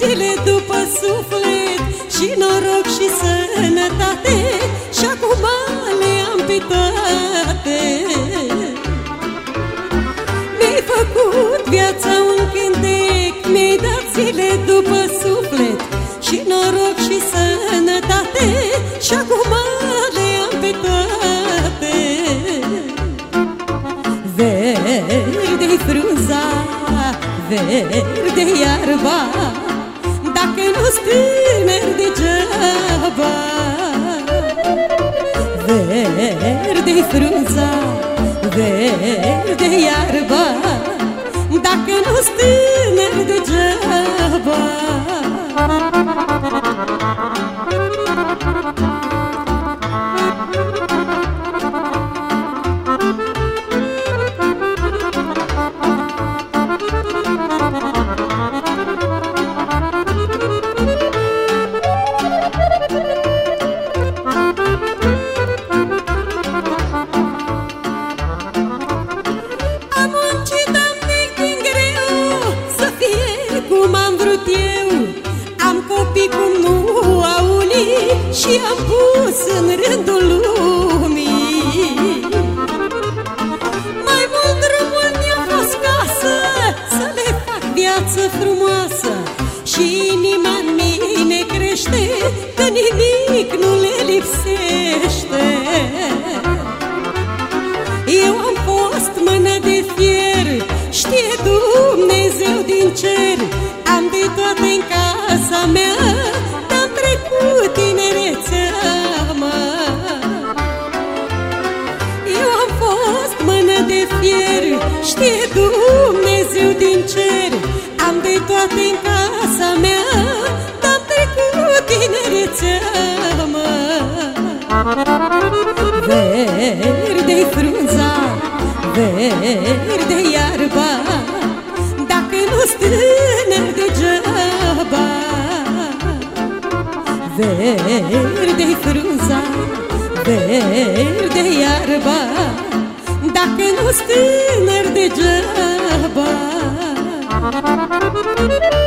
zile după suflet Și noroc și sănătate. Și acum le am pe toate. Mi-ai făcut viața un cântec Mi-ai dat zile după suflet Și noroc și sănătate. Și acum le am pe toate. Verde-i frunza, verde iarba Dacă nu-s tânăr degeaba Verde-i frunza, verde iarba. Dacă nu-s tânăr degeaba cum am vrut eu. Am copii cum nu au unii Și am pus în rândul lumii. Mai mult drumul mi-a fost casă Să le fac viață frumoasă. Și inima în mine crește Că nimic nu le lipsește. Eu am fost mână de fier Știe Dumnezeu din cer Am de toate în casa mea Dar-am trecut tinerețea mă. Eu am fost mână de fier Știe Dumnezeu din cer Am de toate în casa mea Dar-am trecut tinerețea mă. Verde-i frunza, verde iarba Dacă nu-s tânăr degeaba. Verde-i frunza, verde iarba Dacă nu-s tânăr degeaba. Averea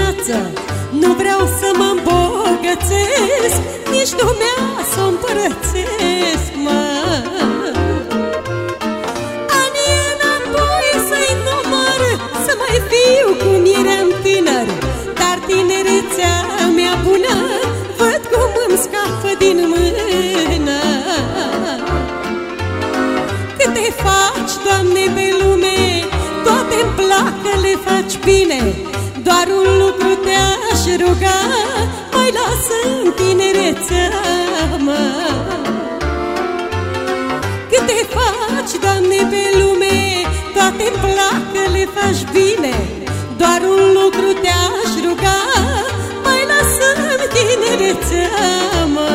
dimineață Nu vreau să mă îmbogățesc Nici lumea să o împărățesc, mă. Anii înapoi să-i număr Să mai fiu cum eram tânăr. Dar tinerețea mea bună Văd cum îmi scapă din mână. Câte faci, Doamne, pe lume Toate-mi plac că le faci bine Mai lasă în tinerețea mă Câte faci, Doamne, pe lume Toate-mi plac că le faci bine. Doar un lucru te-aș ruga Mai lasă în tinerețea mă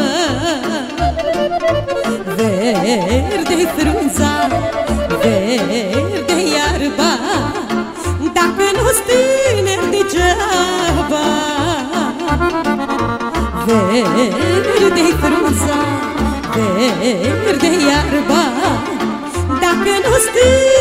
Verde frunza, verde verde-i frumoasa, verde-i iarba, dacă nu stâng,